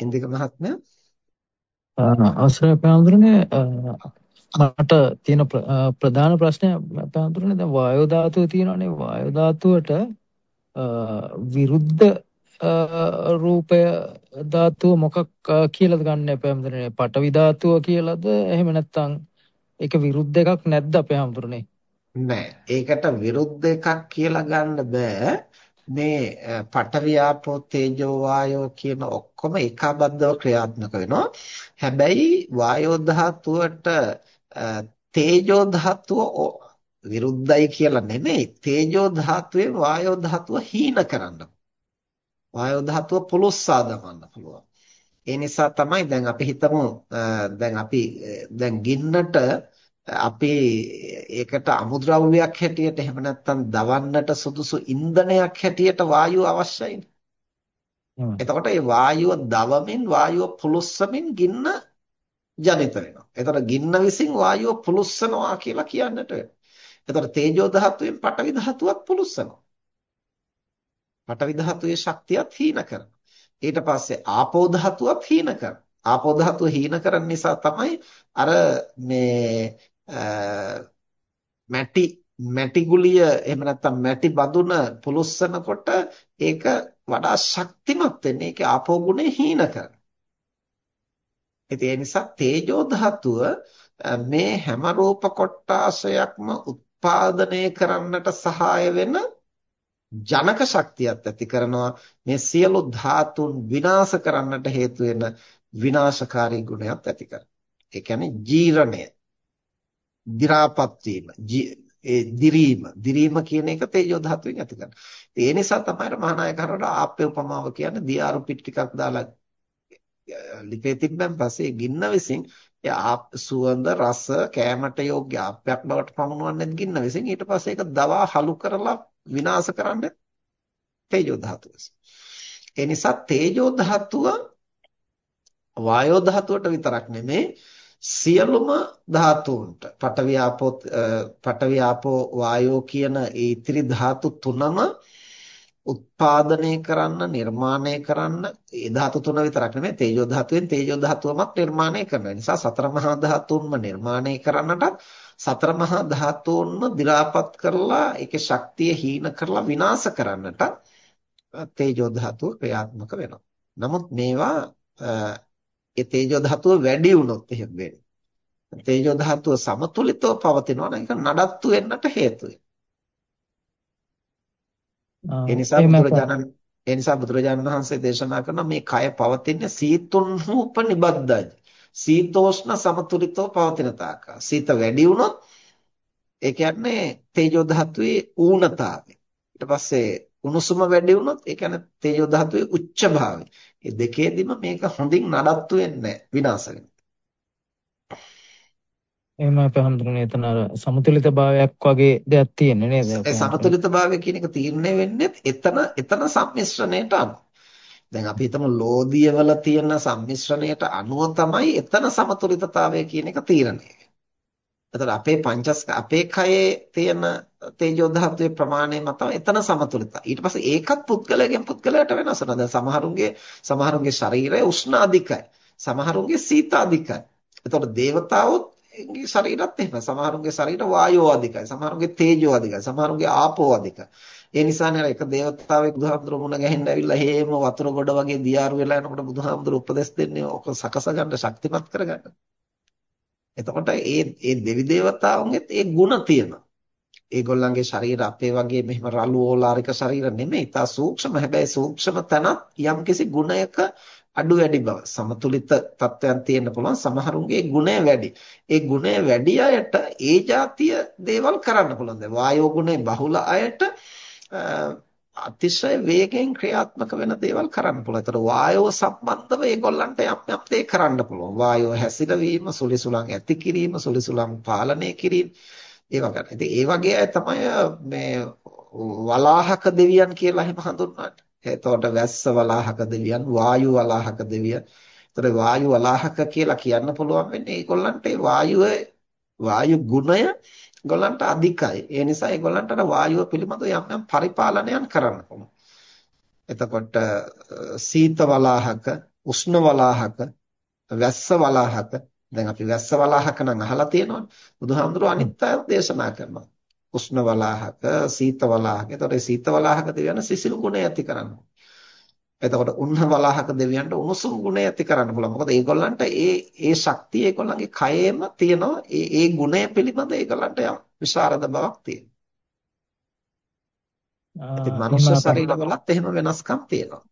ඉන්දික මහත්මයා? අවසරයි පැහැඳුරනේ මට තියෙන ප්‍රධාන ප්‍රශ්නය පැහැඳුරනේ දැන් වායෝ ධාතුව තියෙනවානේ. වායෝ ධාතුවට විරුද්ධ රූපය ධාතුව මොකක් කියලාද ගන්න පැහැඳුරනේ පටවි ධාතුව කියලාද? එහෙම නැත්නම් ඒක විරුද්ධ එකක් නැද්ද අපේ හැඳුරනේ නෑ. ඒකට විරුද්ධ එකක් කියලා ගන්න බෑ මේ පඨවි ආපෝ තේජෝ වායෝ කියන ඔක්කොම ඒකාබද්ධව ක්‍රියාත්මක වෙනවා. හැබැයි වායෝ ධාතුවට තේජෝ ධාතුව විරුද්ධයි කියලා නෙමෙයි. තේජෝ ධාතුවේ වායෝ ධාතුව හීන කරන්න. වායෝ ධාතුව පුළුස්සා දමන්න පුළුවන්. ඒ නිසා තමයි දැන් අපි හිතමු දැන් අපි දැන් ගින්නට අපි ඒකට අමුද්‍රව්‍යයක් හැටියට එහෙම නැත්නම් දවන්නට සුදුසු ඉන්ධනයක් හැටියට වායුව අවශ්‍යයිනේ. එතකොට මේ වායුව දවමින් වායුව පුලුස්සමින් ගින්න ජනිත වෙනවා. එතකොට ගින්න විසින් වායුව පුලුස්සනවා කියලා කියන්නට වෙනවා. එතකොට තේජෝ ධාතුවෙන් පඨවි ධාතුවත් පුලුස්සනවා. පඨවි ධාතුවේ ශක්තියත් හීන කරනවා. ඊට පස්සේ ආපෝ ධාතුවත් හීන කරනවා. ආපෝ ධාතුව හීන කරන නිසා තමයි අර මේ මැටි මැටි ගුලිය එහෙම නැත්නම් මැටි බඳුන පුලුස්සනකොට ඒක වඩා ශක්තිමත් වෙන්නේ ඒකේ ආපෝ ගුණය හීන කරන. ඒ නිසා තේජෝ ධාතුව මේ හැම රූප කොටාසයක්ම උත්පාදනය කරන්නට සහාය වෙන ජනක ශක්තියක් ඇති කරනවා මේ සියලු ධාතුන් විනාශ කරන්නට හේතු වෙන විනාශකාරී ගුණයක් ඇති කරනවා. ඒ කියන්නේ ජීරණය දි รา පත් වීම ඒ දිරීම දිරීම කියන එක තේජෝ ධාතුවෙන් ඇති කරනවා. ඒ නිසා තමයි මහානායක හරවල ආප්පේ උපමාව කියන්නේ දියාරු පිට ටිකක් දාලා ලිපේ තිබ්බන් පස්සේ ගින්න විසින් සුවඳ රස කෑමට යෝග්‍ය ආප්පයක් බවට පමුණුවන්නේ ගින්න විසින් ඊට පස්සේ ඒක දවා හලු කරලා විනාශ කරන්න තේජෝ ධාතුව. ඒ නිසා තේජෝ ධාතුව වායෝ ධාතුවට විතරක් නෙමේ සියලුම ධාතුන්ට පඨවි ආපෝ පඨවි ආපෝ වායෝ කියන ඒ ඉතිරි ධාතු තුනම උත්පාදනය කරන්න නිර්මාණය කරන්න ඒ ධාතු තුන විතරක් නෙමෙයි තේජෝ ධාතුවෙන් තේජෝ ධාතුවමත් නිර්මාණය කරනවා. නිසා සතර මහා ධාතුන්ම නිර්මාණය කරන්නටත් සතර මහා ධාතුන්ම දි รา පත් කරලා ඒකේ ශක්තිය හීන කරලා විනාශ කරන්නට තේජෝ ධාතුව ක්‍රියාත්මක වෙනවා. නමුත් මේවා ඒ තේජෝ ධාතුව වැඩි වුණොත් එහෙම වෙන්නේ. තේජෝ ධාතුව සමතුලිතව පවතිනවා නම් ඒක නඩත්තු වෙන්නට හේතුයි. ඒ නිසා බුදුරජාණන් ඒ නිසා බුදුරජාණන් වහන්සේ දේශනා කරන මේ කය පවතින්නේ සීතුන්හු උපනිබද්දයි. සීතෝෂ්ණ සමතුලිතව පවතින තාක. සීත වැඩි වුණොත් ඒ කියන්නේ තේජෝ ධාතුවේ ඌනතාවය. ඊට පස්සේ උණුසුම වැඩි වුණොත් ඒ කියන්නේ තේජෝ ධාතුවේ උච්ච භාවය. මේ දෙකේදීම මේක හොඳින් නඩත්තු වෙන්නේ විනාශ වෙනවා. එහෙම අපහම්දුනේ එතන අර සමතුලිත භාවයක් වගේ දෙයක් තියෙන්නේ නේද? ඒ සමතුලිත භාවය කියන එක තීරණය වෙන්නේ එතන එතන සම්මිශ්‍රණයට අනුව. දැන් අපි හිතමු ලෝධිය වල තියෙන සම්මිශ්‍රණයට අනුව තමයි එතන සමතුලිතතාවය කියන එක තීරණය. එතකොට අපේ පංචස් අපේ කයේ තියෙන තේජෝ ධාතුවේ ප්‍රමාණය මත එතන සමතුලිතයි. ඊට පස්සේ ඒකත් පුද්ගලයෙන් පුද්ගලයට වෙනස් වෙනවා. දැන් සමහරුන්ගේ සමහරුන්ගේ ශරීරය උෂ්ණ අධිකයි. සමහරුන්ගේ සීත අධිකයි. එතකොට දේවතාවොත් ශරීරත් එහෙම. සමහරුන්ගේ ශරීර වායෝ අධිකයි. සමහරුන්ගේ තේජෝ අධිකයි. සමහරුන්ගේ ආපෝ අධිකයි. ඒ නිසානේ එක දේවතාවෙක් බුදුහාමුදුරුවෝ මුණ ගැහෙන්න ඇවිල්ලා හේම වතුර ගොඩ වගේ දියාරු වෙලා යනකොට බුදුහාමුදුරුවෝ උපදෙස් දෙන්නේ ඔක සකස ගන්න ශක්තිමත් කරගන්න. එතකොට ඒ ඒ දෙවි දේවතාවුන්ගෙත් ඒ ಗುಣ තියෙනවා. ඒගොල්ලන්ගේ ශරීර අපේ වගේ මෙහෙම රළු ඕලාරික ශරීර නෙමෙයි. ඉතා සූක්ෂම. හැබැයි සූක්ෂම තනක් යම්කිසි ගුණයක අඩු වැඩි බව සමතුලිත තත්වයන් තියෙන්න පුළුවන් සමහරුන්ගේ ගුණය වැඩි. ඒ ගුණය වැඩි අයට ඒ જાතිය දේවල් කරන්න පුළුවන්. දැන් වායෝ ගුණය බහුල අයට අතිශය වේගෙන් ක්‍රියාත්මක වෙන දේවල් කරන්න පුළුවන්. ඒතර වායෝ සම්බන්ධව ඒගොල්ලන්ට යම් යම් දේ කරන්න පුළුවන්. වායෝ හැසිරවීම, සුලිසුලන් ඇති කිරීම, සුලිසුලන් පාලනය කිරීම ඒවා කරන්න. ඉතින් ඒ වගේ අය තමයි මේ වලාහක දෙවියන් කියලා එහෙම හඳුන්වන්නේ. එතකොට වැස්ස වලාහක දෙවියන්, වායු වලාහක දෙවියන්. ඒතර වායු වලාහක කියලා කියන්න පුළුවන් වෙන්නේ ඒගොල්ලන්ට ඒ වායුවේ වායු ගුණය ඒගොල්ලන්ට අධිකයි. ඒ නිසා ඒගොල්ලන්ට අර වායුව පිළිබඳව යම් යම් පරිපාලනයන් කරන්න පුළුවන්. එතකොට සීත වලාහක, උෂ්ණ වලාහක වැස්ස වලාහක දැන් අපි වැස්ස වලාහක නම් අහලා තියෙනවනේ. බුදුහාමුදුරුවෝ අනිත් අය දේශනා කරනවා. උෂ්ණ වලාහක, සීත වලාහක. එතකොට මේ සීත වලාහක දෙවියන් සිසිල් ගුණය ඇති කරනවා. එතකොට උණ්හ වලාහක දෙවියන්ට උණුසුම් ගුණය ඇති කරන්න පුළුවන්. මොකද ඒගොල්ලන්ට ඒ ඒ ශක්තිය ඒගොල්ලන්ගේ කයෙම තියෙනවා. ඒ ඒ ගුණය පිළිබඳ ඒගොල්ලන්ට යම් විශාරද බවක් තියෙනවා. ඉතින් මනුෂ්‍ය ශරීරවලත් එහෙම වෙනස්කම් තියෙනවා.